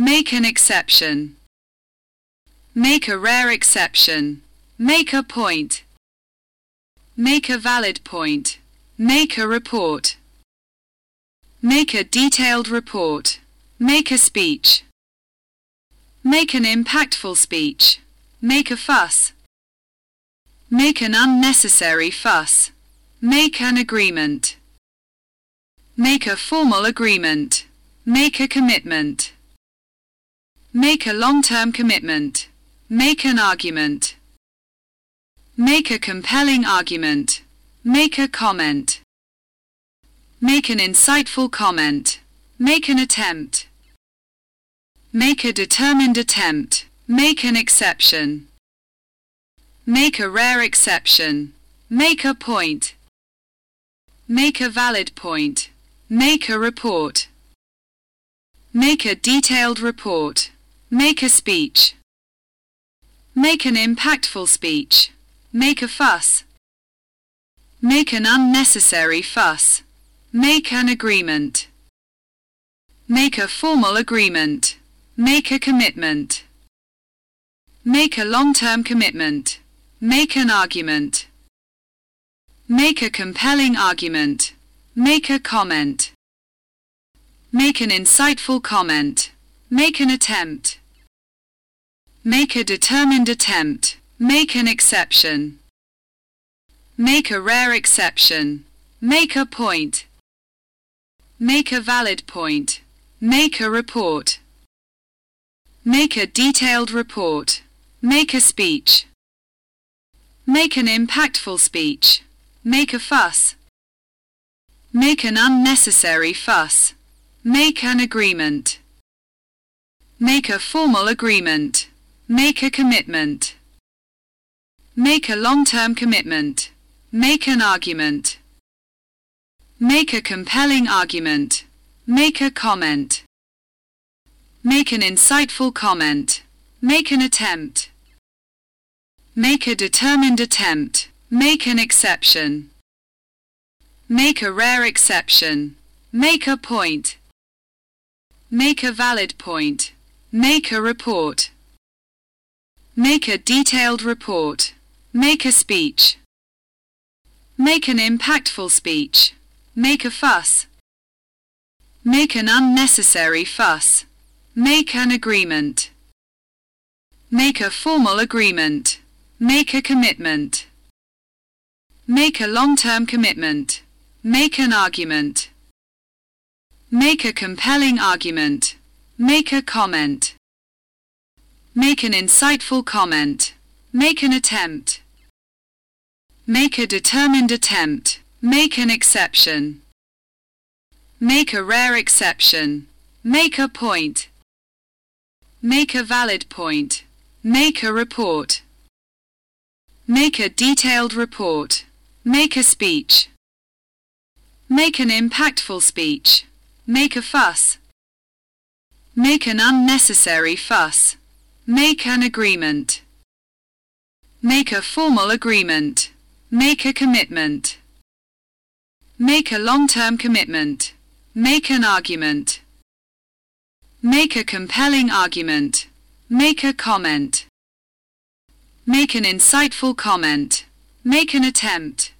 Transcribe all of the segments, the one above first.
Make an exception. Make a rare exception. Make a point. Make a valid point. Make a report. Make a detailed report. Make a speech. Make an impactful speech. Make a fuss. Make an unnecessary fuss. Make an agreement. Make a formal agreement. Make a commitment. Make a long-term commitment. Make an argument. Make a compelling argument. Make a comment. Make an insightful comment. Make an attempt. Make a determined attempt. Make an exception. Make a rare exception. Make a point. Make a valid point. Make a report. Make a detailed report. Make a speech. Make an impactful speech. Make a fuss. Make an unnecessary fuss. Make an agreement. Make a formal agreement. Make a commitment. Make a long-term commitment. Make an argument. Make a compelling argument. Make a comment. Make an insightful comment. Make an attempt. Make a determined attempt. Make an exception. Make a rare exception. Make a point. Make a valid point. Make a report. Make a detailed report. Make a speech. Make an impactful speech. Make a fuss. Make an unnecessary fuss. Make an agreement. Make a formal agreement. Make a commitment. Make a long-term commitment. Make an argument. Make a compelling argument. Make a comment. Make an insightful comment. Make an attempt. Make a determined attempt. Make an exception. Make a rare exception. Make a point. Make a valid point. Make a report. Make a detailed report. Make a speech. Make an impactful speech. Make a fuss. Make an unnecessary fuss. Make an agreement. Make a formal agreement. Make a commitment. Make a long-term commitment. Make an argument. Make a compelling argument. Make a comment. Make an insightful comment. Make an attempt. Make a determined attempt. Make an exception. Make a rare exception. Make a point. Make a valid point. Make a report. Make a detailed report. Make a speech. Make an impactful speech. Make a fuss. Make an unnecessary fuss. Make an agreement. Make a formal agreement. Make a commitment. Make a long-term commitment. Make an argument. Make a compelling argument. Make a comment. Make an insightful comment. Make an attempt.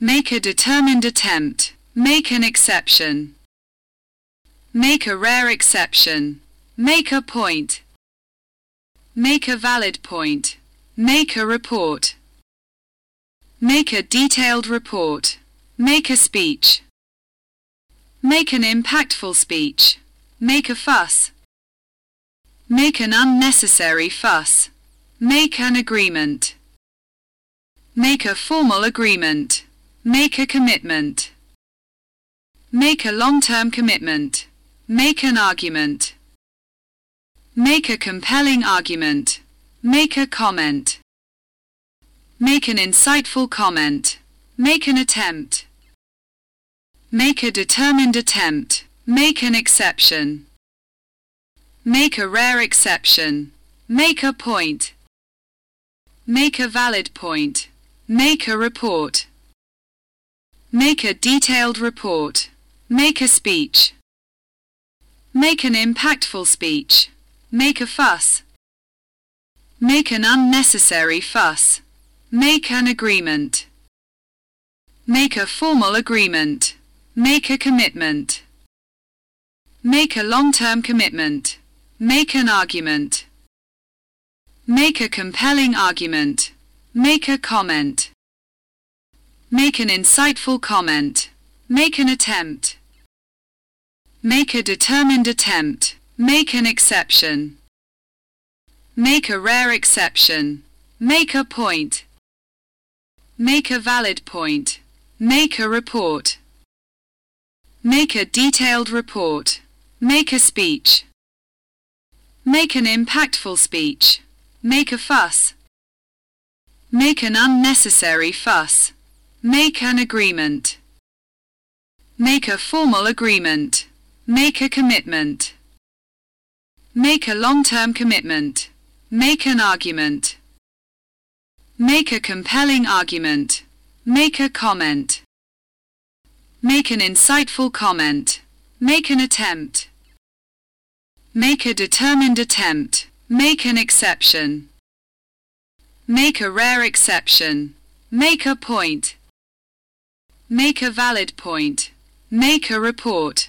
Make a determined attempt. Make an exception. Make a rare exception. Make a point. Make a valid point. Make a report. Make a detailed report. Make a speech. Make an impactful speech. Make a fuss. Make an unnecessary fuss. Make an agreement. Make a formal agreement. Make a commitment. Make a long-term commitment. Make an argument. Make a compelling argument. Make a comment. Make an insightful comment. Make an attempt. Make a determined attempt. Make an exception. Make a rare exception. Make a point. Make a valid point. Make a report. Make a detailed report. Make a speech. Make an impactful speech. Make a fuss. Make an unnecessary fuss. Make an agreement. Make a formal agreement. Make a commitment. Make a long-term commitment. Make an argument. Make a compelling argument. Make a comment. Make an insightful comment. Make an attempt. Make a determined attempt. Make an exception. Make a rare exception. Make a point. Make a valid point. Make a report. Make a detailed report. Make a speech. Make an impactful speech. Make a fuss. Make an unnecessary fuss. Make an agreement. Make a formal agreement. Make a commitment. Make a long-term commitment. Make an argument. Make a compelling argument. Make a comment. Make an insightful comment. Make an attempt. Make a determined attempt. Make an exception. Make a rare exception. Make a point. Make a valid point. Make a report.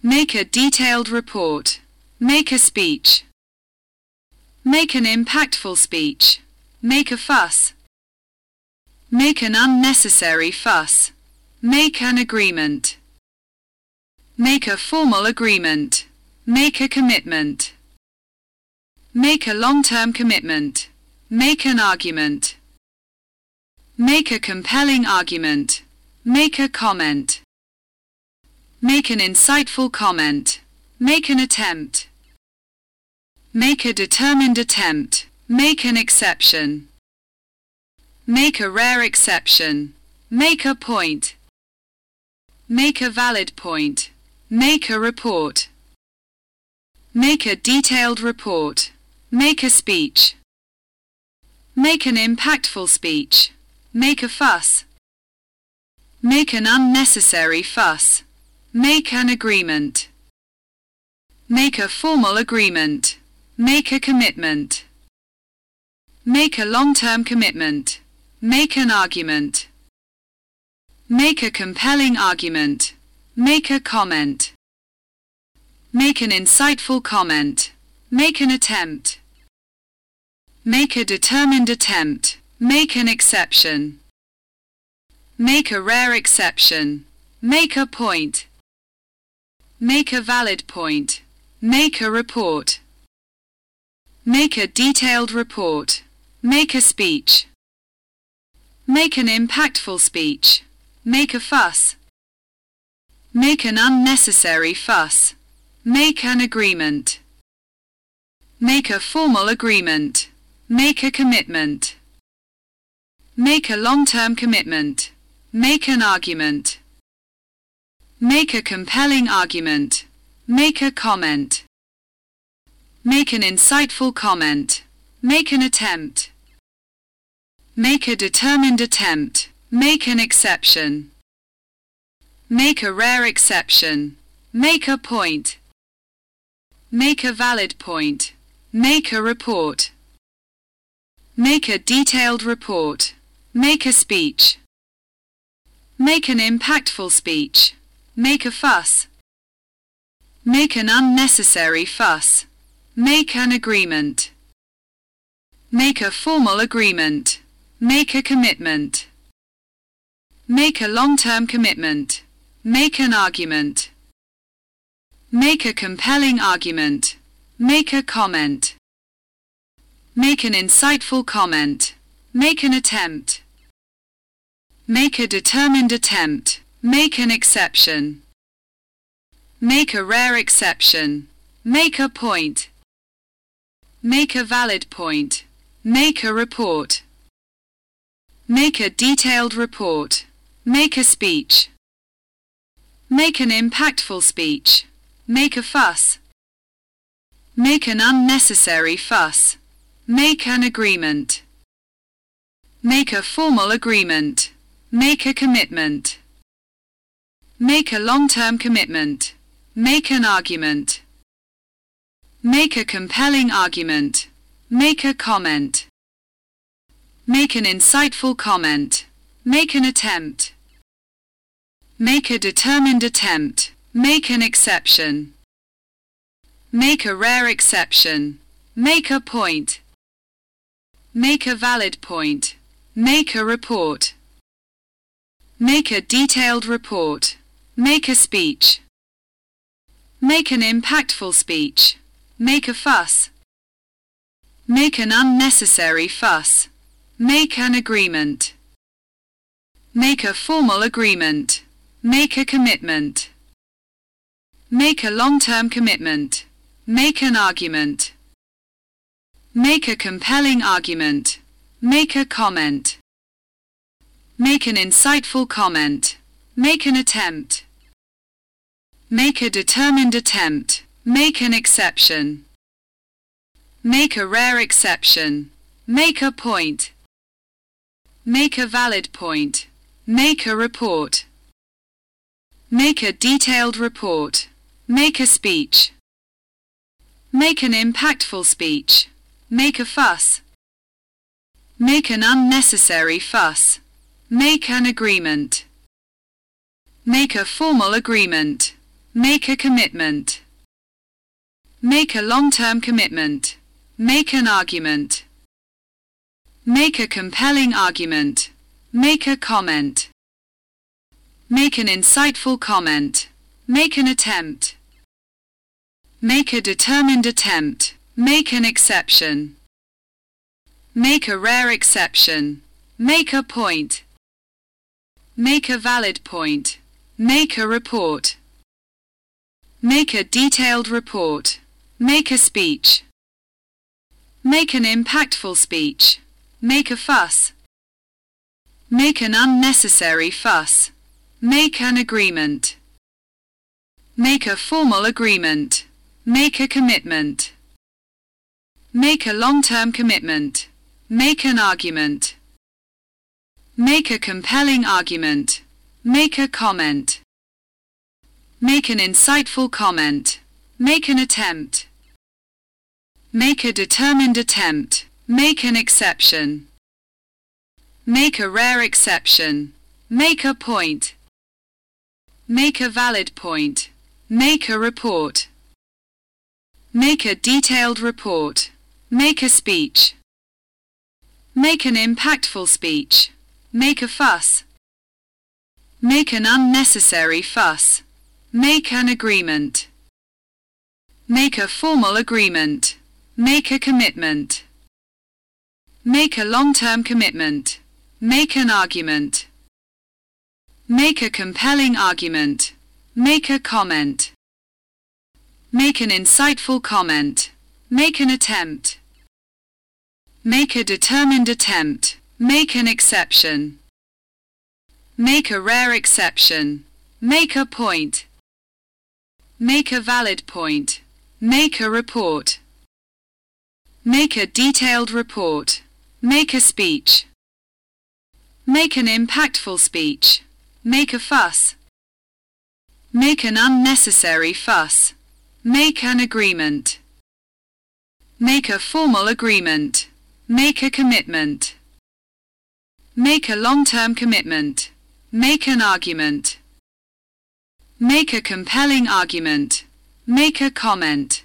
Make a detailed report. Make a speech. Make an impactful speech. Make a fuss. Make an unnecessary fuss. Make an agreement. Make a formal agreement. Make a commitment. Make a long-term commitment. Make an argument. Make a compelling argument. Make a comment. Make an insightful comment. Make an attempt. Make a determined attempt. Make an exception. Make a rare exception. Make a point. Make a valid point. Make a report. Make a detailed report. Make a speech. Make an impactful speech. Make a fuss. Make an unnecessary fuss. Make an agreement. Make a formal agreement. Make a commitment. Make a long-term commitment. Make an argument. Make a compelling argument. Make a comment. Make an insightful comment. Make an attempt. Make a determined attempt. Make an exception. Make a rare exception. Make a point. Make a valid point. Make a report. Make a detailed report. Make a speech. Make an impactful speech. Make a fuss. Make an unnecessary fuss. Make an agreement. Make a formal agreement. Make a commitment. Make a long-term commitment. Make an argument. Make a compelling argument. Make a comment. Make an insightful comment. Make an attempt. Make a determined attempt. Make an exception. Make a rare exception. Make a point. Make a valid point. Make a report. Make a detailed report. Make a speech. Make an impactful speech. Make a fuss. Make an unnecessary fuss. Make an agreement. Make a formal agreement. Make a commitment. Make a long-term commitment. Make an argument. Make a compelling argument. Make a comment. Make an insightful comment. Make an attempt. Make a determined attempt. Make an exception. Make a rare exception. Make a point. Make a valid point. Make a report. Make a detailed report. Make a speech. Make an impactful speech. Make a fuss. Make an unnecessary fuss. Make an agreement. Make a formal agreement. Make a commitment. Make a long-term commitment. Make an argument. Make a compelling argument. Make a comment. Make an insightful comment. Make an attempt. Make a determined attempt. Make an exception. Make a rare exception. Make a point. Make a valid point. Make a report. Make a detailed report. Make a speech. Make an impactful speech. Make a fuss. Make an unnecessary fuss. Make an agreement. Make a formal agreement. Make a commitment. Make a long-term commitment. Make an argument. Make a compelling argument. Make a comment. Make an insightful comment. Make an attempt. Make a determined attempt. Make an exception. Make a rare exception. Make a point. Make a valid point. Make a report. Make a detailed report. Make a speech. Make an impactful speech. Make a fuss. Make an unnecessary fuss. Make an agreement. Make a formal agreement. Make a commitment. Make a long-term commitment. Make an argument. Make a compelling argument. Make a comment. Make an insightful comment. Make an attempt. Make a determined attempt. Make an exception. Make a rare exception. Make a point. Make a valid point. Make a report. Make a detailed report. Make a speech. Make an impactful speech. Make a fuss. Make an unnecessary fuss. Make an agreement. Make a formal agreement. Make a commitment. Make a long-term commitment. Make an argument. Make a compelling argument. Make a comment. Make an insightful comment. Make an attempt. Make a determined attempt. Make an exception. Make a rare exception. Make a point. Make a valid point. Make a report. Make a detailed report. Make a speech. Make an impactful speech. Make a fuss. Make an unnecessary fuss. Make an agreement. Make a formal agreement. Make a commitment. Make a long-term commitment. Make an argument. Make a compelling argument. Make a comment. Make an insightful comment. Make an attempt. Make a determined attempt. Make an exception. Make a rare exception. Make a point. Make a valid point. Make a report. Make a detailed report. Make a speech. Make an impactful speech. Make a fuss. Make an unnecessary fuss. Make an agreement. Make a formal agreement. Make a commitment. Make a long-term commitment. Make an argument. Make a compelling argument. Make a comment.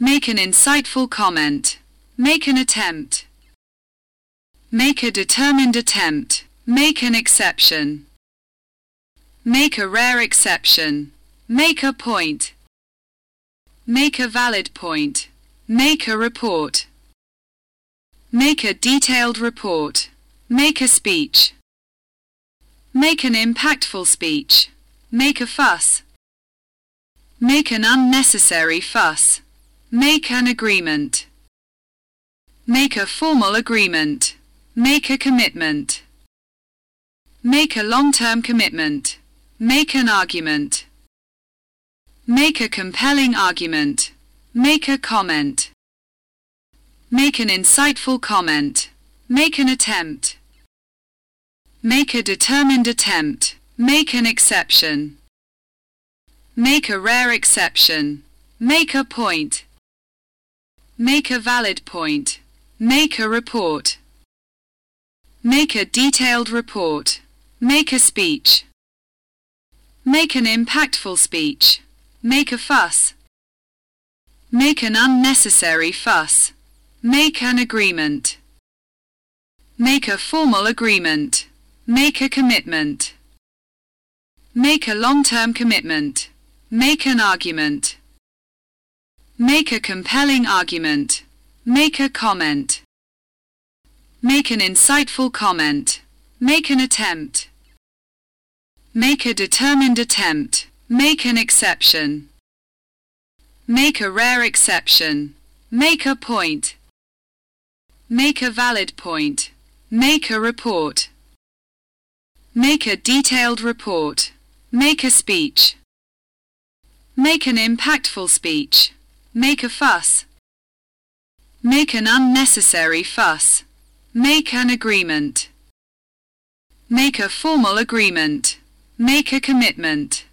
Make an insightful comment. Make an attempt. Make a determined attempt. Make an exception. Make a rare exception. Make a point. Make a valid point. Make a report. Make a detailed report. Make a speech. Make an impactful speech. Make a fuss. Make an unnecessary fuss. Make an agreement. Make a formal agreement. Make a commitment. Make a long-term commitment. Make an argument. Make a compelling argument. Make a comment. Make an insightful comment. Make an attempt. Make a determined attempt. Make an exception. Make a rare exception. Make a point. Make a valid point. Make a report. Make a detailed report. Make a speech. Make an impactful speech. Make a fuss. Make an unnecessary fuss. Make an agreement. Make a formal agreement. Make a commitment. Make a long-term commitment. Make an argument. Make a compelling argument. Make a comment. Make an insightful comment. Make an attempt. Make a determined attempt. Make an exception. Make a rare exception. Make a point. Make a valid point. Make a report. Make a detailed report. Make a speech. Make an impactful speech. Make a fuss. Make an unnecessary fuss. Make an agreement. Make a formal agreement. Make a commitment.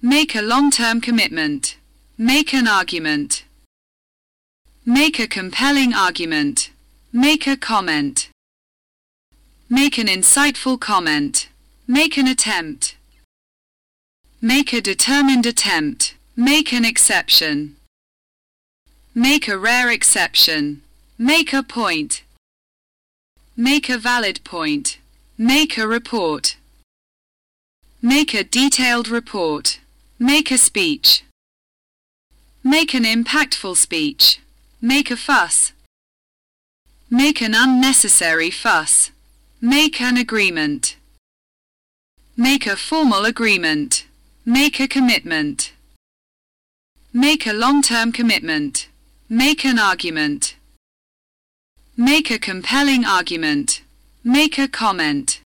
Make a long-term commitment. Make an argument. Make a compelling argument. Make a comment. Make an insightful comment. Make an attempt. Make a determined attempt. Make an exception. Make a rare exception. Make a point. Make a valid point. Make a report. Make a detailed report. Make a speech. Make an impactful speech. Make a fuss. Make an unnecessary fuss. Make an agreement. Make a formal agreement. Make a commitment. Make a long-term commitment. Make an argument. Make a compelling argument. Make a comment.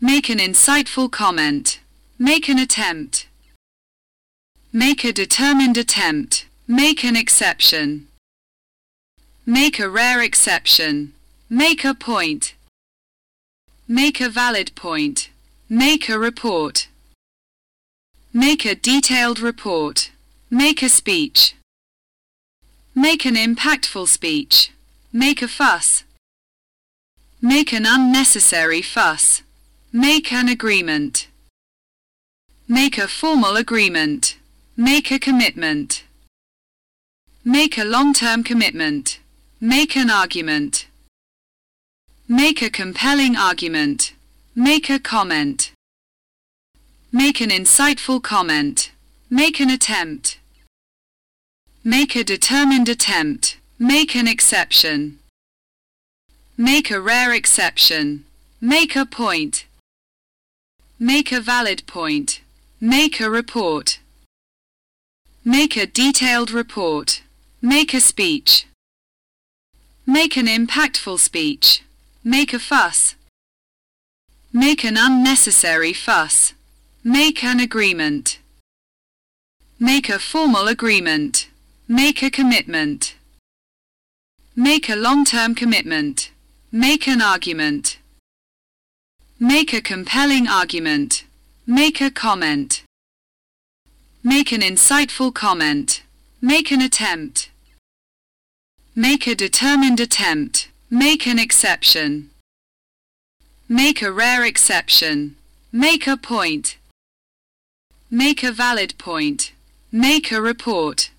Make an insightful comment. Make an attempt. Make a determined attempt. Make an exception. Make a rare exception. Make a point. Make a valid point. Make a report. Make a detailed report. Make a speech. Make an impactful speech. Make a fuss. Make an unnecessary fuss. Make an agreement. Make a formal agreement. Make a commitment. Make a long-term commitment. Make an argument. Make a compelling argument. Make a comment. Make an insightful comment. Make an attempt. Make a determined attempt. Make an exception. Make a rare exception. Make a point. Make a valid point. Make a report. Make a detailed report. Make a speech. Make an impactful speech. Make a fuss. Make an unnecessary fuss. Make an agreement. Make a formal agreement. Make a commitment. Make a long-term commitment. Make an argument. Make a compelling argument. Make a comment. Make an insightful comment. Make an attempt. Make a determined attempt. Make an exception. Make a rare exception. Make a point. Make a valid point. Make a report.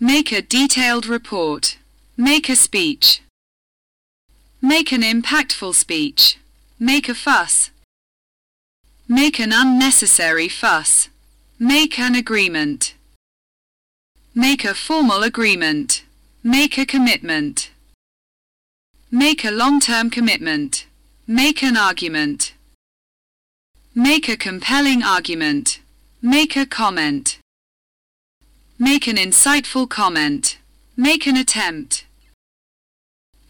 Make a detailed report. Make a speech. Make an impactful speech. Make a fuss. Make an unnecessary fuss. Make an agreement. Make a formal agreement. Make a commitment. Make a long-term commitment. Make an argument. Make a compelling argument. Make a comment. Make an insightful comment. Make an attempt.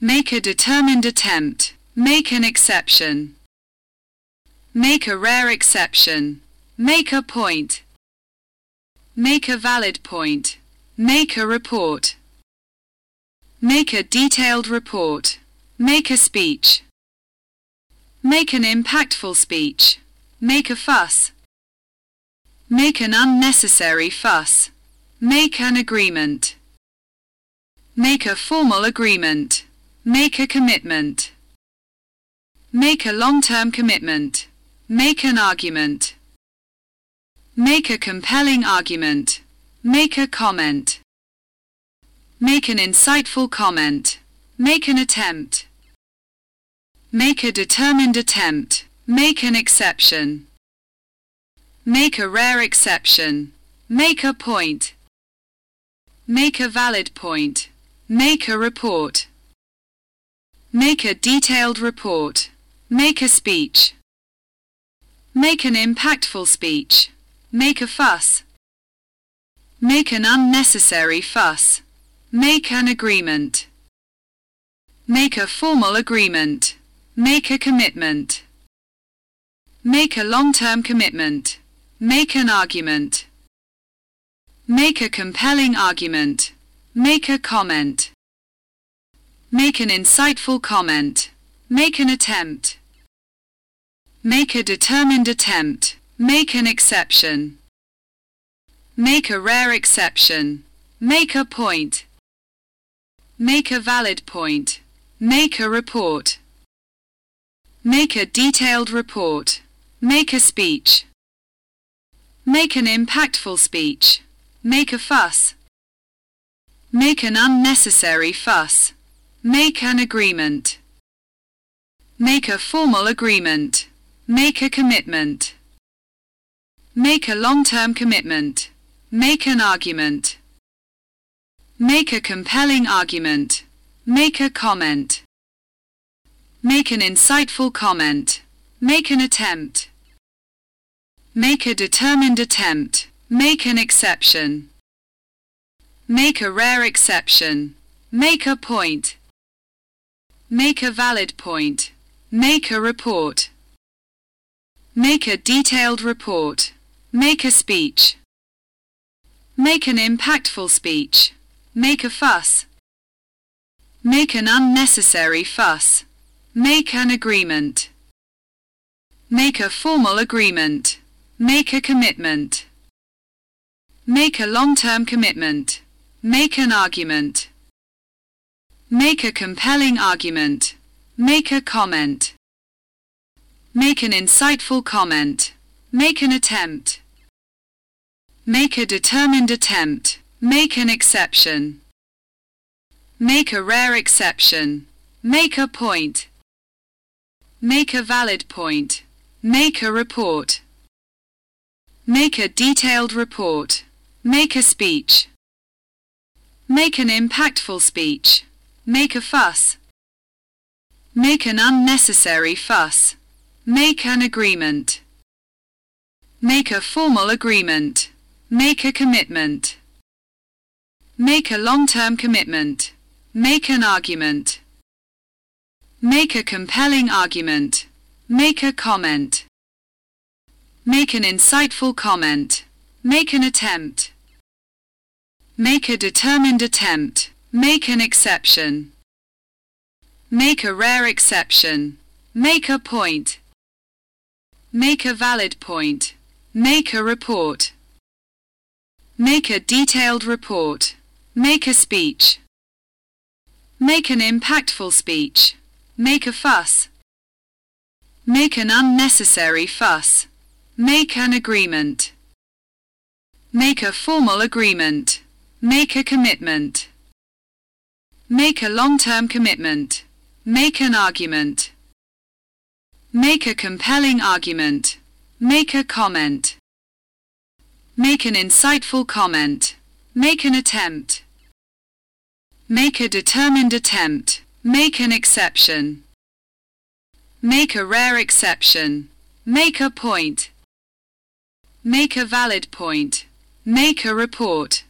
Make a determined attempt. Make an exception. Make a rare exception. Make a point. Make a valid point. Make a report. Make a detailed report. Make a speech. Make an impactful speech. Make a fuss. Make an unnecessary fuss. Make an agreement. Make a formal agreement. Make a commitment. Make a long-term commitment. Make an argument. Make a compelling argument. Make a comment. Make an insightful comment. Make an attempt. Make a determined attempt. Make an exception. Make a rare exception. Make a point. Make a valid point. Make a report. Make a detailed report. Make a speech. Make an impactful speech. Make a fuss. Make an unnecessary fuss. Make an agreement. Make a formal agreement. Make a commitment. Make a long-term commitment. Make an argument. Make a compelling argument. Make a comment. Make an insightful comment. Make an attempt. Make a determined attempt. Make an exception. Make a rare exception. Make a point. Make a valid point. Make a report. Make a detailed report. Make a speech. Make an impactful speech. Make a fuss. Make an unnecessary fuss. Make an agreement. Make a formal agreement. Make a commitment. Make a long-term commitment. Make an argument. Make a compelling argument. Make a comment. Make an insightful comment. Make an attempt. Make a determined attempt. Make an exception. Make a rare exception. Make a point. Make a valid point. Make a report. Make a detailed report. Make a speech. Make an impactful speech. Make a fuss. Make an unnecessary fuss. Make an agreement. Make a formal agreement. Make a commitment. Make a long-term commitment. Make an argument. Make a compelling argument. Make a comment. Make an insightful comment. Make an attempt. Make a determined attempt. Make an exception. Make a rare exception. Make a point. Make a valid point. Make a report. Make a detailed report. Make a speech. Make an impactful speech. Make a fuss. Make an unnecessary fuss. Make an agreement. Make a formal agreement. Make a commitment. Make a long-term commitment. Make an argument. Make a compelling argument. Make a comment. Make an insightful comment. Make an attempt. Make a determined attempt. Make an exception. Make a rare exception. Make a point. Make a valid point. Make a report. Make a detailed report. Make a speech. Make an impactful speech. Make a fuss. Make an unnecessary fuss. Make an agreement. Make a formal agreement. Make a commitment. Make a long-term commitment. Make an argument. Make a compelling argument. Make a comment. Make an insightful comment. Make an attempt. Make a determined attempt. Make an exception. Make a rare exception. Make a point. Make a valid point. Make a report.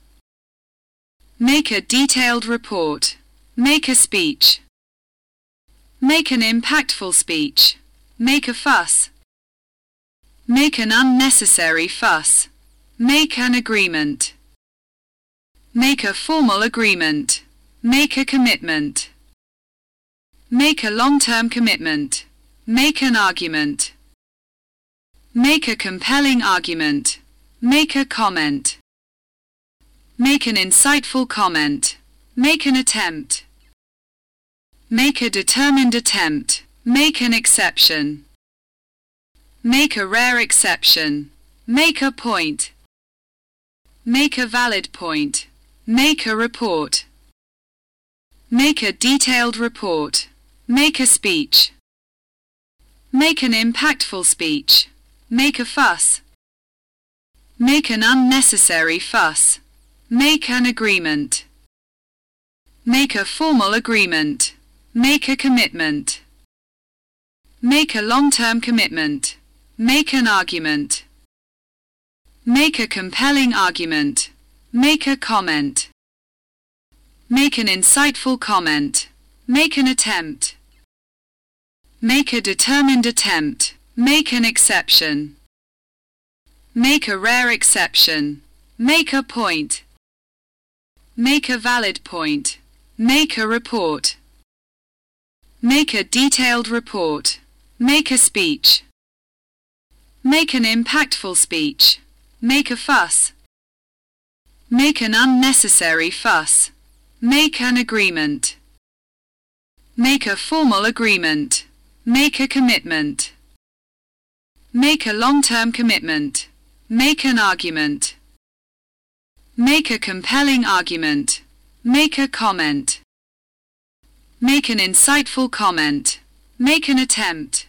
Make a detailed report. Make a speech. Make an impactful speech. Make a fuss. Make an unnecessary fuss. Make an agreement. Make a formal agreement. Make a commitment. Make a long-term commitment. Make an argument. Make a compelling argument. Make a comment. Make an insightful comment. Make an attempt. Make a determined attempt. Make an exception. Make a rare exception. Make a point. Make a valid point. Make a report. Make a detailed report. Make a speech. Make an impactful speech. Make a fuss. Make an unnecessary fuss. Make an agreement. Make a formal agreement. Make a commitment. Make a long-term commitment. Make an argument. Make a compelling argument. Make a comment. Make an insightful comment. Make an attempt. Make a determined attempt. Make an exception. Make a rare exception. Make a point. Make a valid point. Make a report. Make a detailed report. Make a speech. Make an impactful speech. Make a fuss. Make an unnecessary fuss. Make an agreement. Make a formal agreement. Make a commitment. Make a long-term commitment. Make an argument. Make a compelling argument. Make a comment. Make an insightful comment. Make an attempt.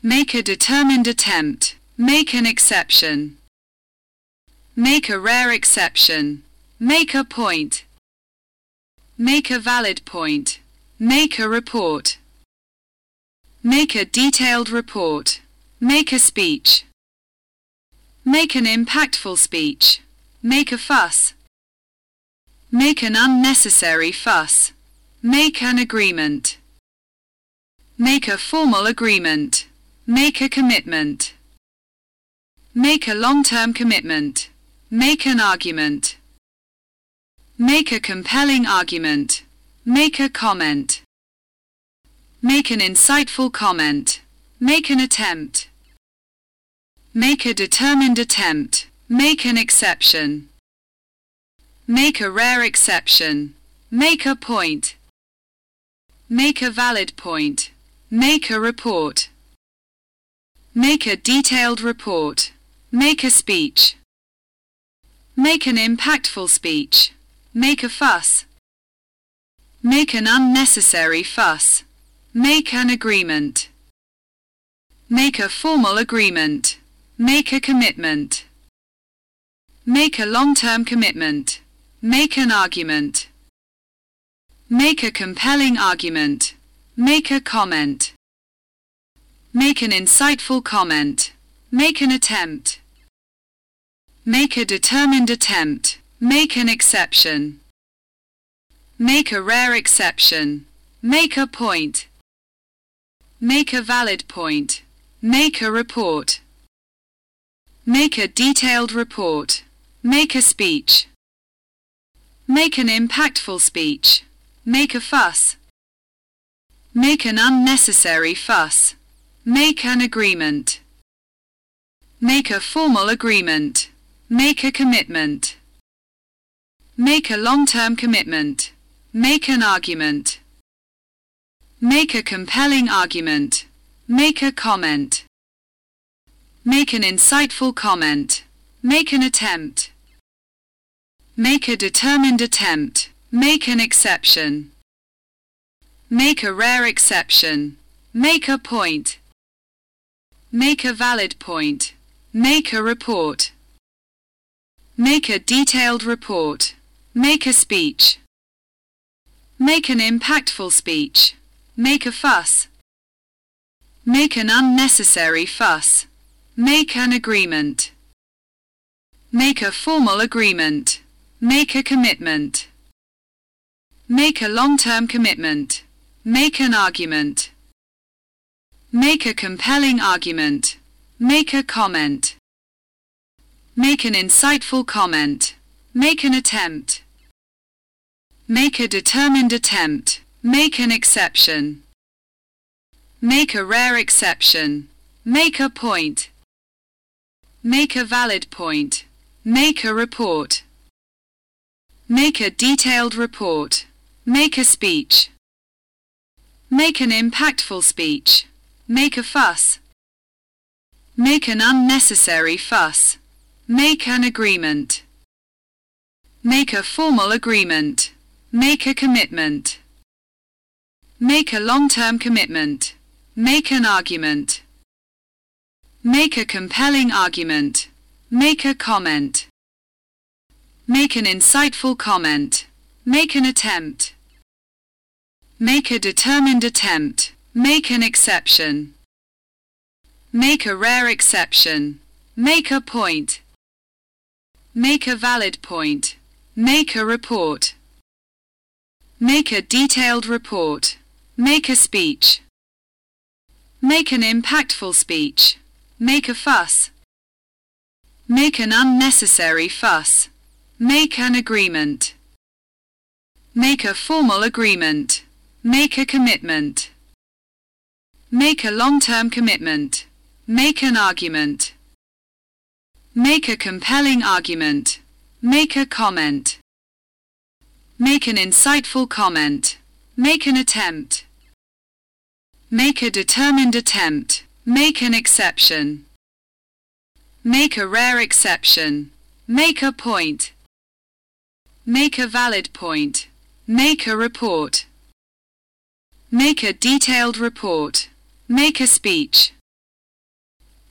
Make a determined attempt. Make an exception. Make a rare exception. Make a point. Make a valid point. Make a report. Make a detailed report. Make a speech. Make an impactful speech. Make a fuss. Make an unnecessary fuss. Make an agreement. Make a formal agreement. Make a commitment. Make a long-term commitment. Make an argument. Make a compelling argument. Make a comment. Make an insightful comment. Make an attempt. Make a determined attempt. Make an exception. Make a rare exception. Make a point. Make a valid point. Make a report. Make a detailed report. Make a speech. Make an impactful speech. Make a fuss. Make an unnecessary fuss. Make an agreement. Make a formal agreement. Make a commitment. Make a long-term commitment. Make an argument. Make a compelling argument. Make a comment. Make an insightful comment. Make an attempt. Make a determined attempt. Make an exception. Make a rare exception. Make a point. Make a valid point. Make a report. Make a detailed report. Make a speech. Make an impactful speech. Make a fuss. Make an unnecessary fuss. Make an agreement. Make a formal agreement. Make a commitment. Make a long-term commitment. Make an argument. Make a compelling argument. Make a comment. Make an insightful comment. Make an attempt. Make a determined attempt. Make an exception. Make a rare exception. Make a point. Make a valid point. Make a report. Make a detailed report. Make a speech. Make an impactful speech. Make a fuss. Make an unnecessary fuss. Make an agreement. Make a formal agreement. Make a commitment. Make a long-term commitment. Make an argument. Make a compelling argument. Make a comment. Make an insightful comment. Make an attempt. Make a determined attempt. Make an exception. Make a rare exception. Make a point. Make a valid point. Make a report. Make a detailed report. Make a speech. Make an impactful speech. Make a fuss. Make an unnecessary fuss. Make an agreement. Make a formal agreement. Make a commitment. Make a long-term commitment. Make an argument. Make a compelling argument. Make a comment. Make an insightful comment. Make an attempt. Make a determined attempt. Make an exception. Make a rare exception. Make a point. Make a valid point. Make a report. Make a detailed report. Make a speech. Make an impactful speech. Make a fuss. Make an unnecessary fuss. Make an agreement. Make a formal agreement. Make a commitment. Make a long-term commitment. Make an argument. Make a compelling argument. Make a comment. Make an insightful comment. Make an attempt. Make a determined attempt. Make an exception. Make a rare exception. Make a point. Make a valid point. Make a report. Make a detailed report. Make a speech.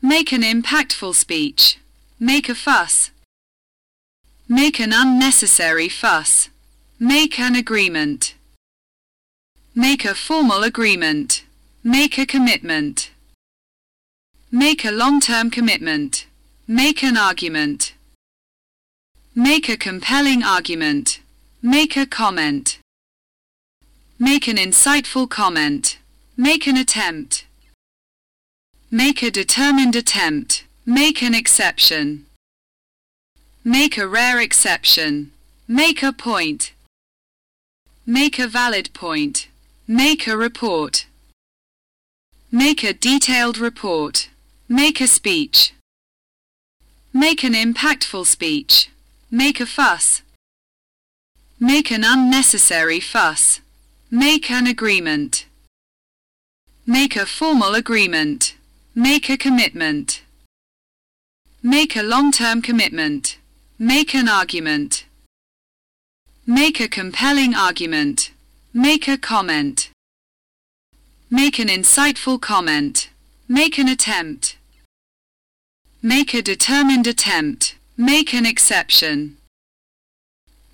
Make an impactful speech. Make a fuss. Make an unnecessary fuss. Make an agreement. Make a formal agreement. Make a commitment. Make a long-term commitment. Make an argument. Make a compelling argument. Make a comment. Make an insightful comment. Make an attempt. Make a determined attempt. Make an exception. Make a rare exception. Make a point. Make a valid point. Make a report. Make a detailed report. Make a speech. Make an impactful speech. Make a fuss. Make an unnecessary fuss. Make an agreement. Make a formal agreement. Make a commitment. Make a long-term commitment. Make an argument. Make a compelling argument. Make a comment. Make an insightful comment. Make an attempt. Make a determined attempt. Make an exception.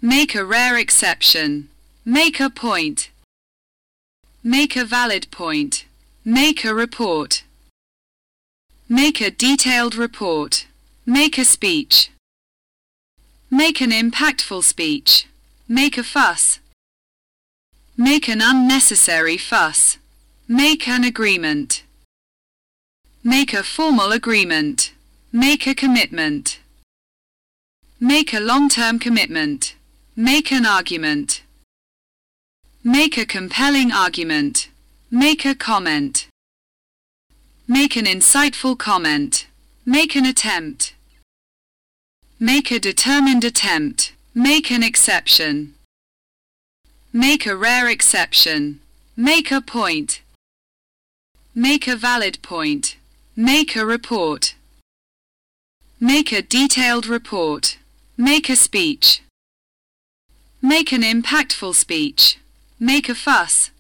Make a rare exception. Make a point. Make a valid point. Make a report. Make a detailed report. Make a speech. Make an impactful speech. Make a fuss. Make an unnecessary fuss. Make an agreement. Make a formal agreement. Make a commitment. Make a long-term commitment. Make an argument. Make a compelling argument. Make a comment. Make an insightful comment. Make an attempt. Make a determined attempt. Make an exception. Make a rare exception. Make a point. Make a valid point. Make a report. Make a detailed report. Make a speech. Make an impactful speech. Make a fuss.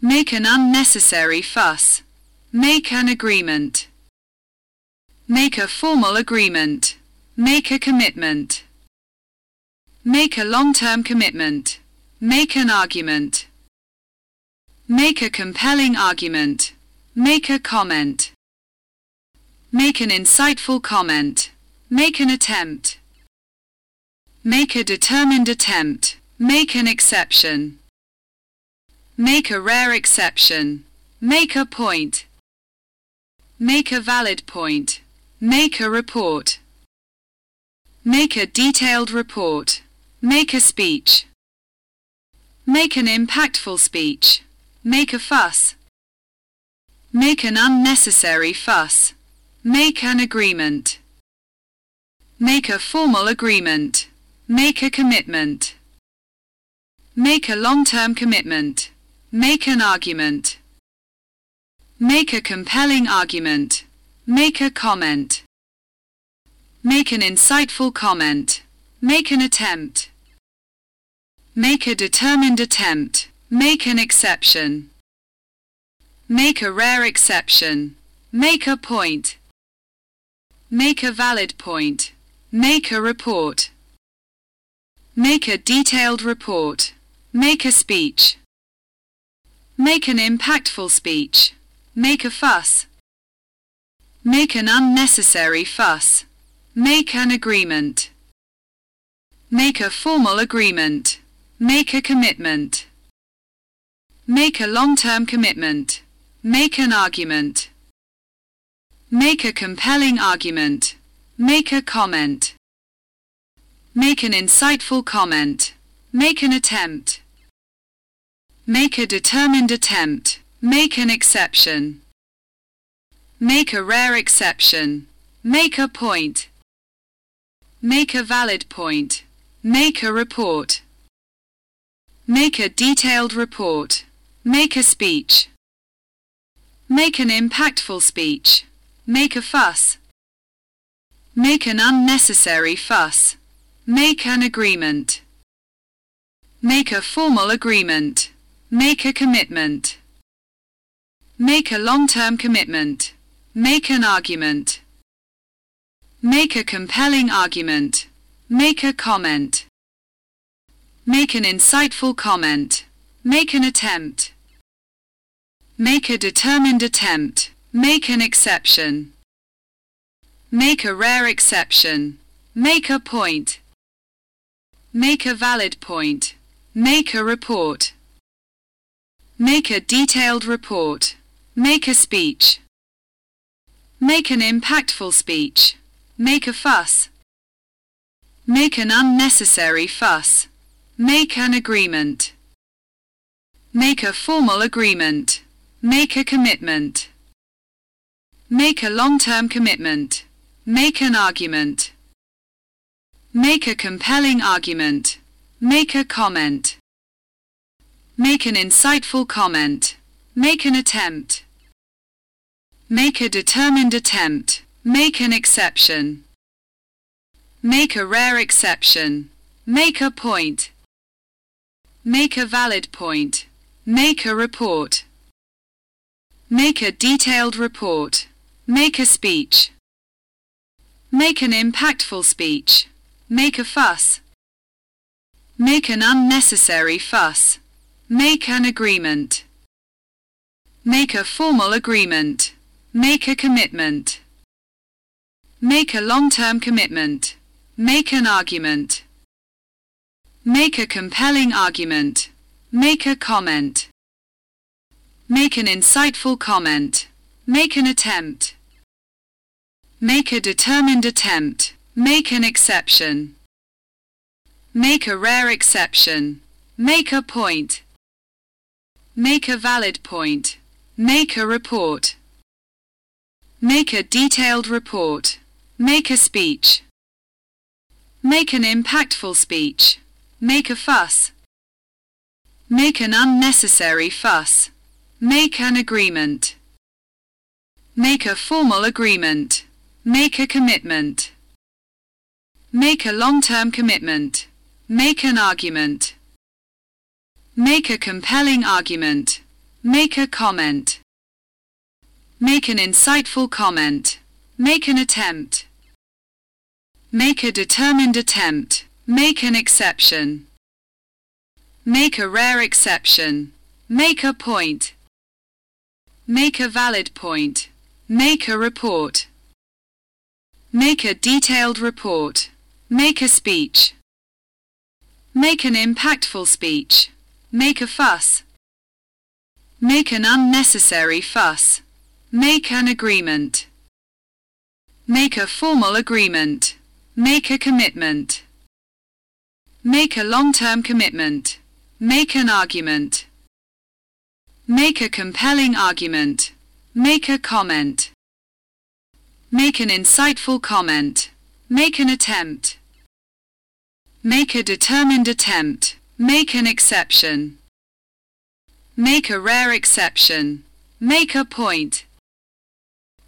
Make an unnecessary fuss. Make an agreement. Make a formal agreement. Make a commitment. Make a long-term commitment. Make an argument. Make a compelling argument. Make a comment. Make an insightful comment. Make an attempt. Make a determined attempt. Make an exception. Make a rare exception. Make a point. Make a valid point. Make a report. Make a detailed report. Make a speech. Make an impactful speech. Make a fuss. Make an unnecessary fuss. Make an agreement. Make a formal agreement. Make a commitment. Make a long-term commitment. Make an argument. Make a compelling argument. Make a comment. Make an insightful comment. Make an attempt. Make a determined attempt. Make an exception. Make a rare exception. Make a point. Make a valid point. Make a report. Make a detailed report. Make a speech. Make an impactful speech. Make a fuss. Make an unnecessary fuss. Make an agreement. Make a formal agreement. Make a commitment. Make a long-term commitment. Make an argument. Make a compelling argument. Make a comment. Make an insightful comment. Make an attempt. Make a determined attempt. Make an exception. Make a rare exception. Make a point. Make a valid point. Make a report. Make a detailed report. Make a speech. Make an impactful speech. Make a fuss. Make an unnecessary fuss. Make an agreement. Make a formal agreement. Make a commitment. Make a long-term commitment. Make an argument. Make a compelling argument. Make a comment. Make an insightful comment. Make an attempt. Make a determined attempt. Make an exception. Make a rare exception. Make a point. Make a valid point. Make a report. Make a detailed report. Make a speech. Make an impactful speech. Make a fuss. Make an unnecessary fuss. Make an agreement. Make a formal agreement. Make a commitment. Make a long-term commitment. Make an argument. Make a compelling argument. Make a comment. Make an insightful comment. Make an attempt. Make a determined attempt. Make an exception. Make a rare exception. Make a point. Make a valid point. Make a report. Make a detailed report. Make a speech. Make an impactful speech. Make a fuss. Make an unnecessary fuss. Make an agreement. Make a formal agreement. Make a commitment. Make a long-term commitment. Make an argument. Make a compelling argument. Make a comment. Make an insightful comment. Make an attempt. Make a determined attempt. Make an exception. Make a rare exception. Make a point. Make a valid point. Make a report. Make a detailed report. Make a speech. Make an impactful speech. Make a fuss. Make an unnecessary fuss. Make an agreement. Make a formal agreement. Make a commitment. Make a long-term commitment. Make an argument. Make a compelling argument. Make a comment. Make an insightful comment. Make an attempt. Make a determined attempt. Make an exception. Make a rare exception. Make a point. Make a valid point. Make a report. Make a detailed report. Make a speech. Make an impactful speech. Make a fuss. Make an unnecessary fuss. Make an agreement. Make a formal agreement. Make a commitment. Make a long-term commitment. Make an argument. Make a compelling argument. Make a comment. Make an insightful comment. Make an attempt. Make a determined attempt. Make an exception. Make a rare exception. Make a point.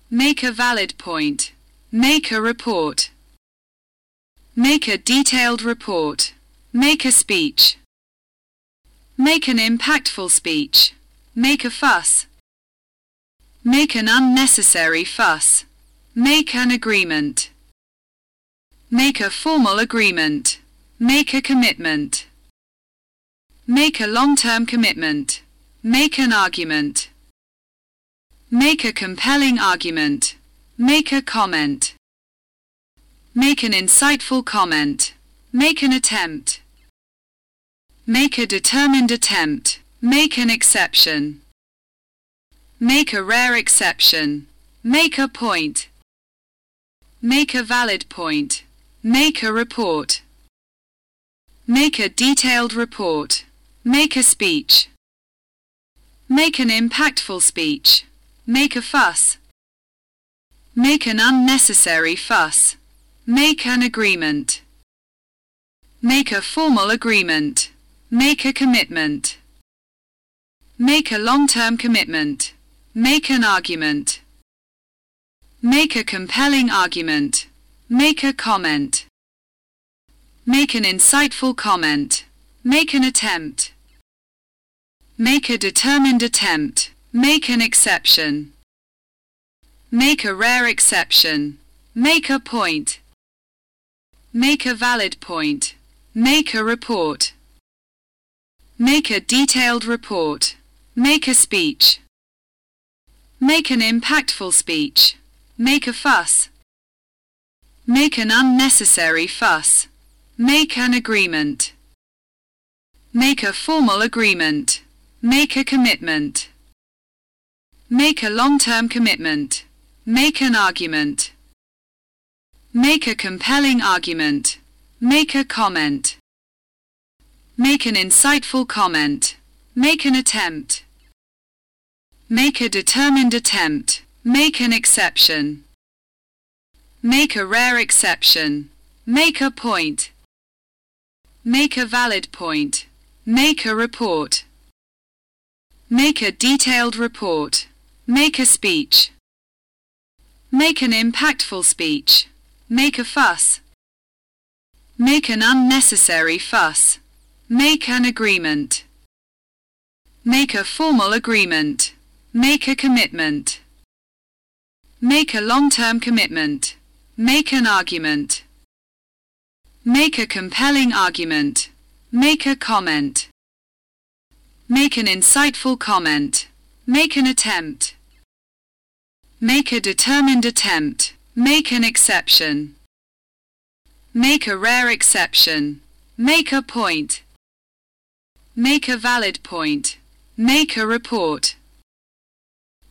Make a valid point. Make a report. Make a detailed report. Make a speech. Make an impactful speech. Make a fuss. Make an unnecessary fuss. Make an agreement. Make a formal agreement. Make a commitment. Make a long-term commitment. Make an argument. Make a compelling argument. Make a comment. Make an insightful comment. Make an attempt. Make a determined attempt. Make an exception. Make a rare exception. Make a point. Make a valid point. Make a report. Make a detailed report. Make a speech. Make an impactful speech. Make a fuss. Make an unnecessary fuss. Make an agreement. Make a formal agreement. Make a commitment. Make a long-term commitment. Make an argument. Make a compelling argument. Make a comment. Make an insightful comment. Make an attempt. Make a determined attempt. Make an exception. Make a rare exception. Make a point. Make a valid point. Make a report. Make a detailed report. Make a speech. Make an impactful speech. Make a fuss. Make an unnecessary fuss. Make an agreement. Make a formal agreement. Make a commitment. Make a long-term commitment. Make an argument. Make a compelling argument. Make a comment. Make an insightful comment. Make an attempt. Make a determined attempt. Make an exception. Make a rare exception. Make a point. Make a valid point. Make a report. Make a detailed report. Make a speech. Make an impactful speech. Make a fuss. Make an unnecessary fuss. Make an agreement. Make a formal agreement. Make a commitment. Make a long-term commitment. Make an argument. Make a compelling argument. Make a comment. Make an insightful comment. Make an attempt. Make a determined attempt. Make an exception. Make a rare exception. Make a point. Make a valid point. Make a report.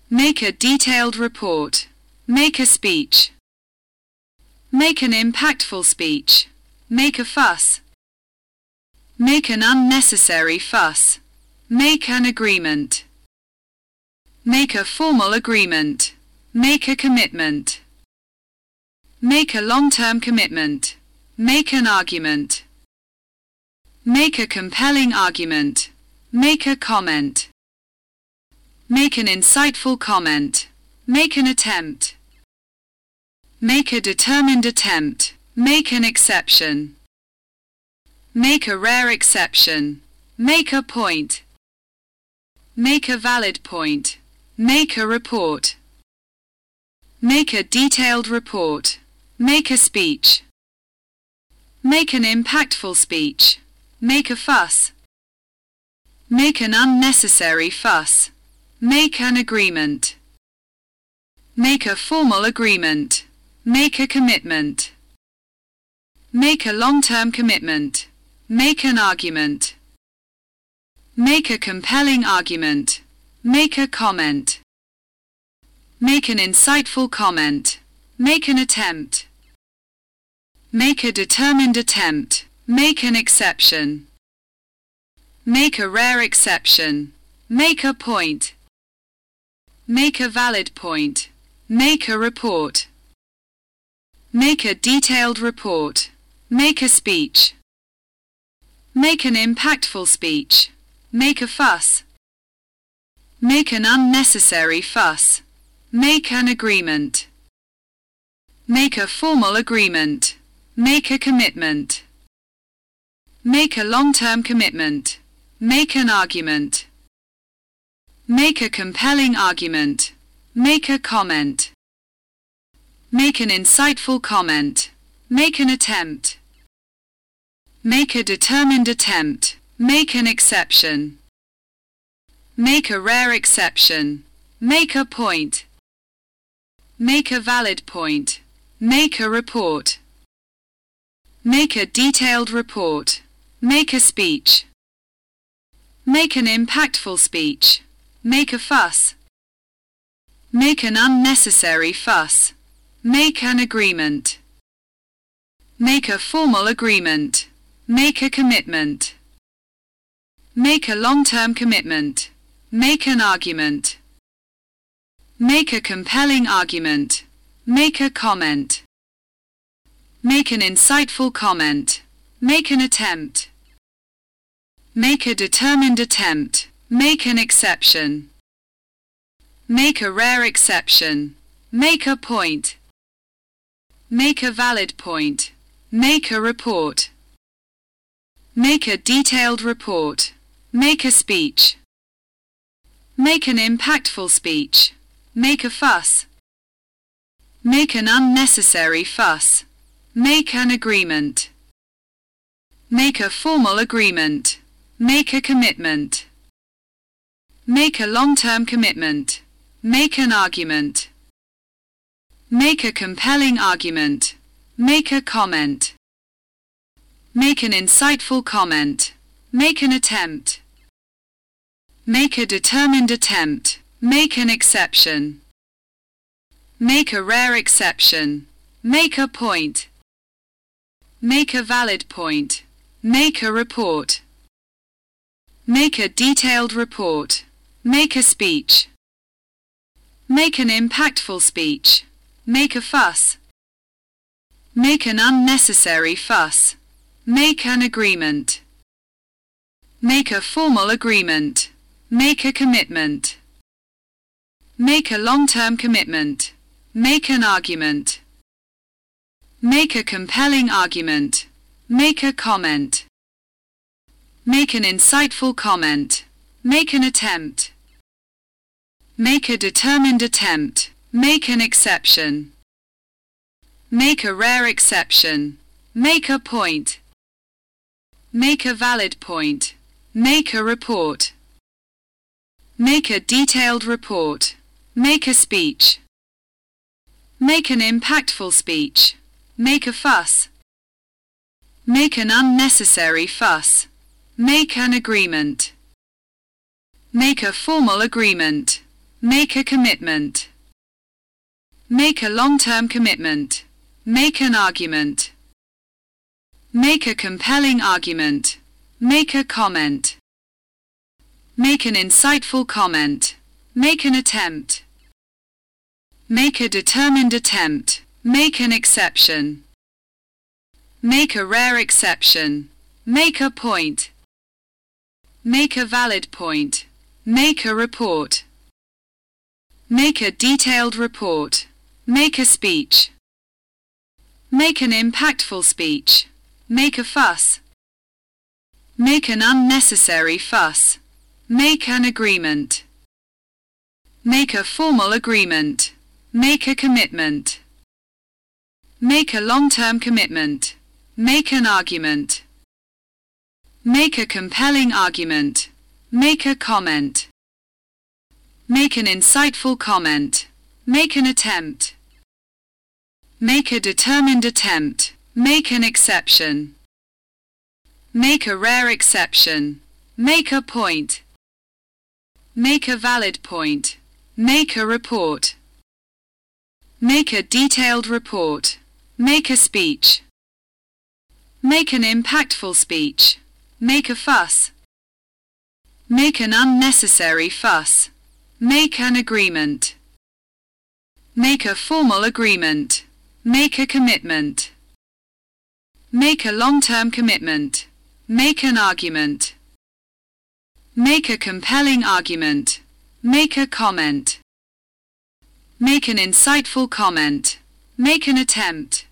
Make a detailed report. Make a speech. Make an impactful speech. Make a fuss. Make an unnecessary fuss. Make an agreement. Make a formal agreement. Make a commitment. Make a long-term commitment. Make an argument. Make a compelling argument. Make a comment. Make an insightful comment. Make an attempt. Make a determined attempt. Make an exception. Make a rare exception. Make a point. Make a valid point. Make a report. Make a detailed report. Make a speech. Make an impactful speech. Make a fuss. Make an unnecessary fuss. Make an agreement. Make a formal agreement. Make a commitment. Make a long-term commitment. Make an argument. Make a compelling argument. Make a comment. Make an insightful comment. Make an attempt. Make a determined attempt. Make an exception. Make a rare exception. Make a point. Make a valid point. Make a report. Make a detailed report. Make a speech. Make an impactful speech. Make a fuss. Make an unnecessary fuss. Make an agreement. Make a formal agreement. Make a commitment. Make a long-term commitment. Make an argument. Make a compelling argument. Make a comment. Make an insightful comment. Make an attempt. Make a determined attempt. Make an exception. Make a rare exception. Make a point. Make a valid point. Make a report. Make a detailed report. Make a speech. Make an impactful speech. Make a fuss. Make an unnecessary fuss. Make an agreement. Make a formal agreement. Make a commitment. Make a long-term commitment. Make an argument. Make a compelling argument. Make a comment. Make an insightful comment. Make an attempt. Make a determined attempt. Make an exception. Make a rare exception. Make a point. Make a valid point. Make a report. Make a detailed report. Make a speech. Make an impactful speech. Make a fuss. Make an unnecessary fuss. Make an agreement. Make a formal agreement. Make a commitment. Make a long-term commitment. Make an argument. Make a compelling argument. Make a comment. Make an insightful comment. Make an attempt. Make a determined attempt. Make an exception. Make a rare exception. Make a point. Make a valid point. Make a report. Make a detailed report. Make a speech. Make an impactful speech. Make a fuss. Make an unnecessary fuss. Make an agreement. Make a formal agreement. Make a commitment. Make a long-term commitment. Make an argument. Make a compelling argument. Make a comment. Make an insightful comment. Make an attempt. Make a determined attempt. Make an exception. Make a rare exception. Make a point. Make a valid point. Make a report. Make a detailed report. Make a speech. Make an impactful speech. Make a fuss. Make an unnecessary fuss. Make an agreement. Make a formal agreement. Make a commitment. Make a long-term commitment. Make an argument. Make a compelling argument. Make a comment. Make an insightful comment. Make an attempt. Make a determined attempt. Make an exception. Make a rare exception. Make a point. Make a valid point. Make a report. Make a detailed report. Make a speech. Make an impactful speech. Make a fuss. Make an unnecessary fuss. Make an agreement. Make a formal agreement. Make a commitment. Make a long-term commitment. Make an argument. Make a compelling argument. Make a comment. Make an insightful comment. Make an attempt. Make a determined attempt. Make an exception. Make a rare exception. Make a point. Make a valid point. Make a report. Make a detailed report. Make a speech. Make an impactful speech. Make a fuss. Make an unnecessary fuss. Make an agreement. Make a formal agreement. Make a commitment. Make a long-term commitment. Make an argument. Make a compelling argument. Make a comment. Make an insightful comment. Make an attempt.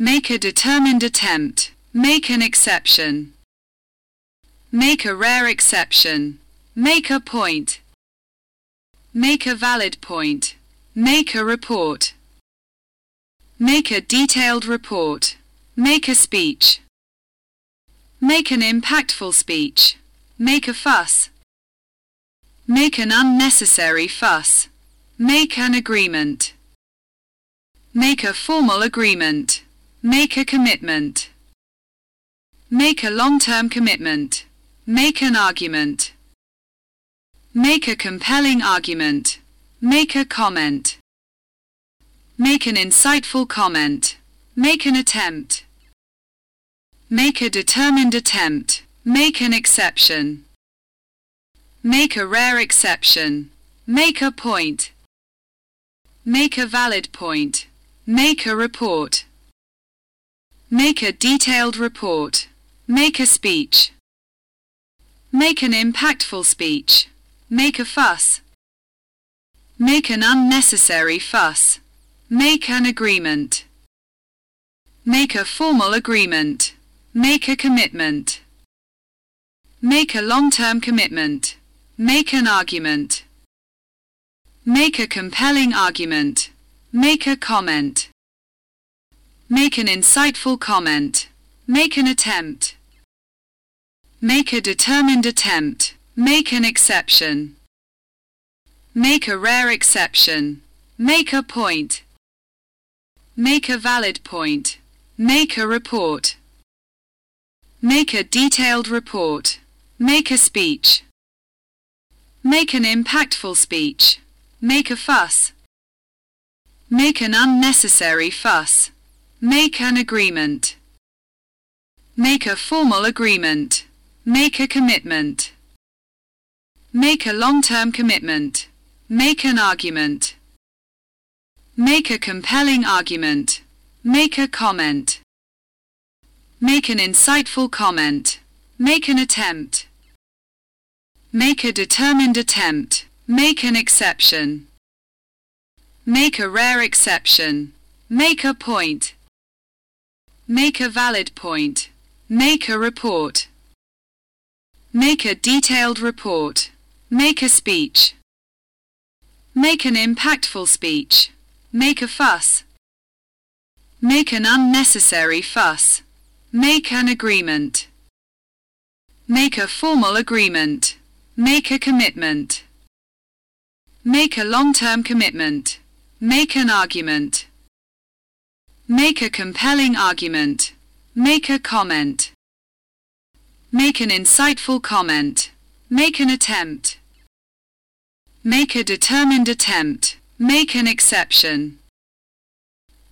Make a determined attempt. Make an exception. Make a rare exception. Make a point. Make a valid point. Make a report. Make a detailed report. Make a speech. Make an impactful speech. Make a fuss. Make an unnecessary fuss. Make an agreement. Make a formal agreement. Make a commitment. Make a long-term commitment. Make an argument. Make a compelling argument. Make a comment. Make an insightful comment. Make an attempt. Make a determined attempt. Make an exception. Make a rare exception. Make a point. Make a valid point. Make a report. Make a detailed report. Make a speech. Make an impactful speech. Make a fuss. Make an unnecessary fuss. Make an agreement. Make a formal agreement. Make a commitment. Make a long-term commitment. Make an argument. Make a compelling argument. Make a comment. Make an insightful comment. Make an attempt. Make a determined attempt. Make an exception. Make a rare exception. Make a point. Make a valid point. Make a report. Make a detailed report. Make a speech. Make an impactful speech. Make a fuss. Make an unnecessary fuss. Make an agreement. Make a formal agreement. Make a commitment. Make a long-term commitment. Make an argument. Make a compelling argument. Make a comment. Make an insightful comment. Make an attempt. Make a determined attempt. Make an exception. Make a rare exception. Make a point. Make a valid point. Make a report. Make a detailed report. Make a speech. Make an impactful speech. Make a fuss. Make an unnecessary fuss. Make an agreement. Make a formal agreement. Make a commitment. Make a long-term commitment. Make an argument. Make a compelling argument. Make a comment. Make an insightful comment. Make an attempt. Make a determined attempt. Make an exception.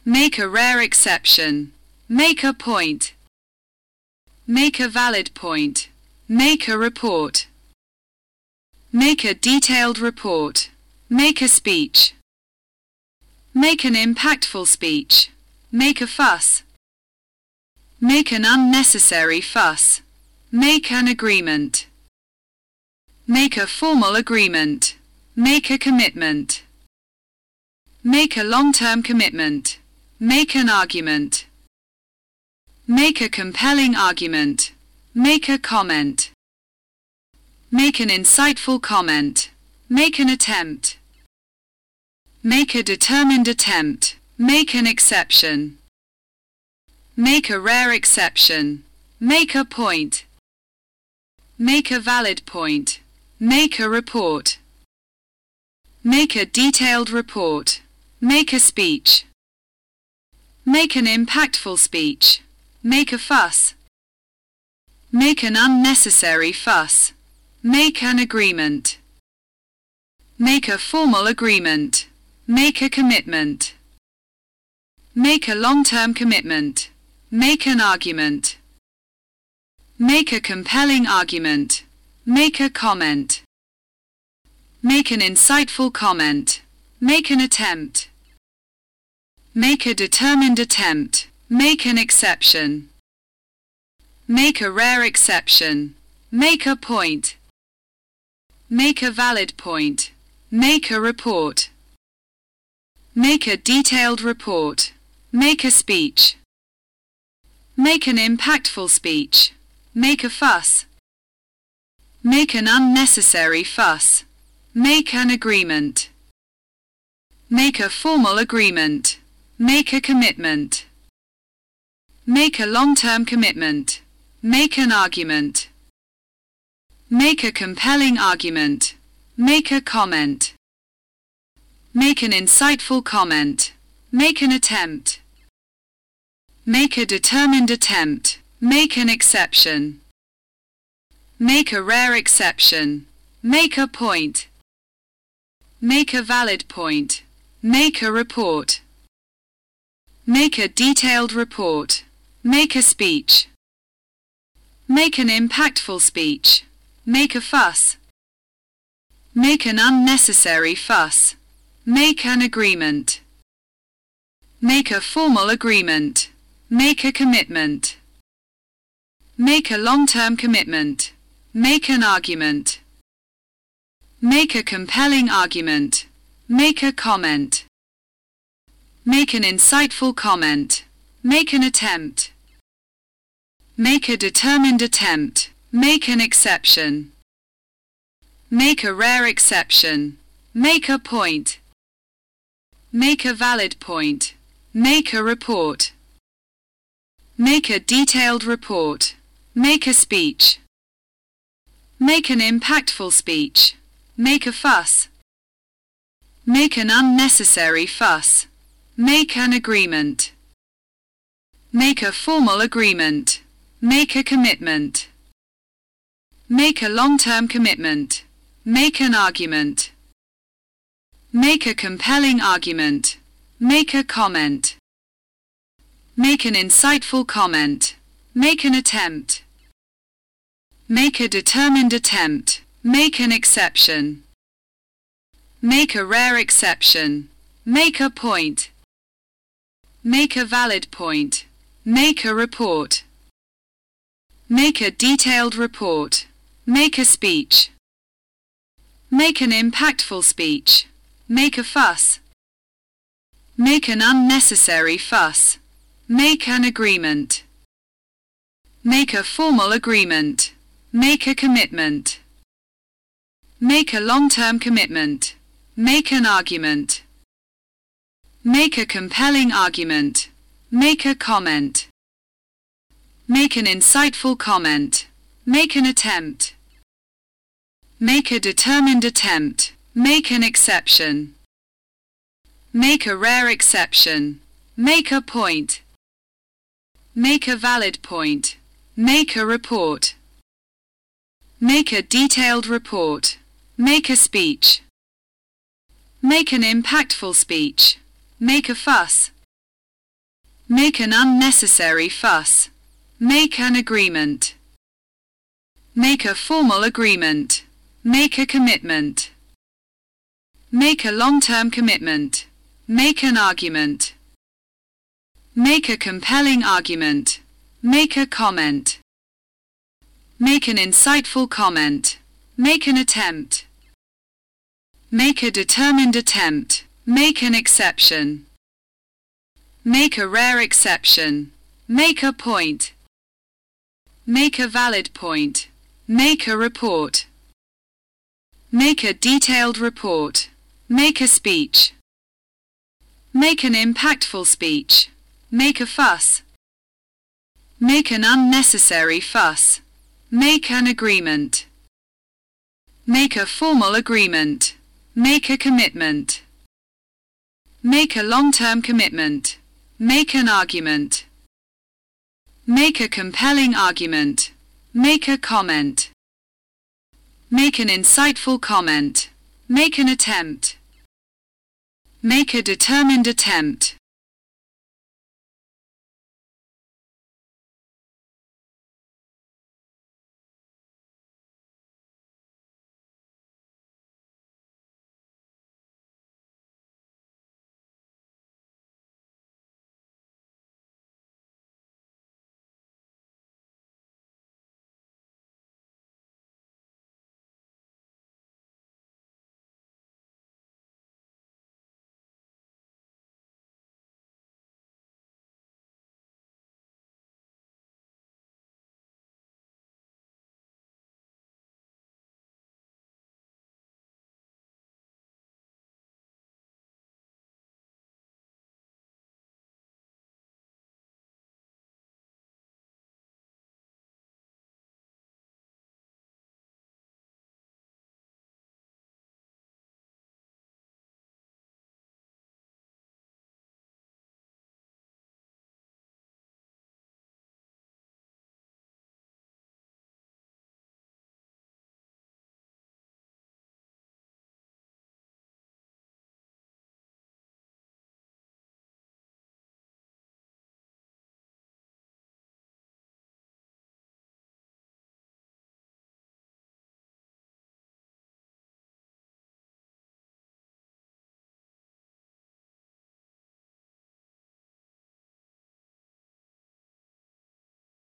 Make a rare exception. Make a point. Make a valid point. Make a report. Make a detailed report. Make a speech. Make an impactful speech. Make a fuss. Make an unnecessary fuss. Make an agreement. Make a formal agreement. Make a commitment. Make a long-term commitment. Make an argument. Make a compelling argument. Make a comment. Make an insightful comment. Make an attempt. Make a determined attempt. Make an exception. Make a rare exception. Make a point. Make a valid point. Make a report. Make a detailed report. Make a speech. Make an impactful speech. Make a fuss. Make an unnecessary fuss. Make an agreement. Make a formal agreement. Make a commitment. Make a long-term commitment. Make an argument. Make a compelling argument. Make a comment. Make an insightful comment. Make an attempt. Make a determined attempt. Make an exception. Make a rare exception. Make a point. Make a valid point. Make a report. Make a detailed report. Make a speech. Make an impactful speech. Make a fuss. Make an unnecessary fuss. Make an agreement. Make a formal agreement. Make a commitment. Make a long-term commitment. Make an argument. Make a compelling argument. Make a comment. Make an insightful comment. Make an attempt. Make a determined attempt. Make an exception. Make a rare exception. Make a point. Make a valid point. Make a report. Make a detailed report. Make a speech. Make an impactful speech. Make a fuss. Make an unnecessary fuss. Make an agreement. Make a formal agreement. Make a commitment. Make a long-term commitment. Make an argument. Make a compelling argument. Make a comment. Make an insightful comment. Make an attempt. Make a determined attempt. Make an exception. Make a rare exception. Make a point. Make a valid point. Make a report. Make a detailed report. Make a speech. Make an impactful speech. Make a fuss. Make an unnecessary fuss. Make an agreement. Make a formal agreement. Make a commitment. Make a long-term commitment. Make an argument. Make a compelling argument. Make a comment. Make an insightful comment. Make an attempt. Make a determined attempt. Make an exception. Make a rare exception. Make a point. Make a valid point. Make a report. Make a detailed report. Make a speech. Make an impactful speech. Make a fuss. Make an unnecessary fuss. Make an agreement. Make a formal agreement. Make a commitment. Make a long-term commitment. Make an argument. Make a compelling argument. Make a comment. Make an insightful comment. Make an attempt. Make a determined attempt. Make an exception. Make a rare exception. Make a point. Make a valid point. Make a report. Make a detailed report. Make a speech. Make an impactful speech. Make a fuss. Make an unnecessary fuss. Make an agreement. Make a formal agreement. Make a commitment. Make a long-term commitment. Make an argument. Make a compelling argument. Make a comment. Make an insightful comment. Make an attempt. Make a determined attempt. Make an exception. Make a rare exception. Make a point. Make a valid point. Make a report. Make a detailed report. Make a speech. Make an impactful speech. Make a fuss. Make an unnecessary fuss. Make an agreement. Make a formal agreement. Make a commitment. Make a long-term commitment. Make an argument. Make a compelling argument. Make a comment. Make an insightful comment. Make an attempt. Make a determined attempt.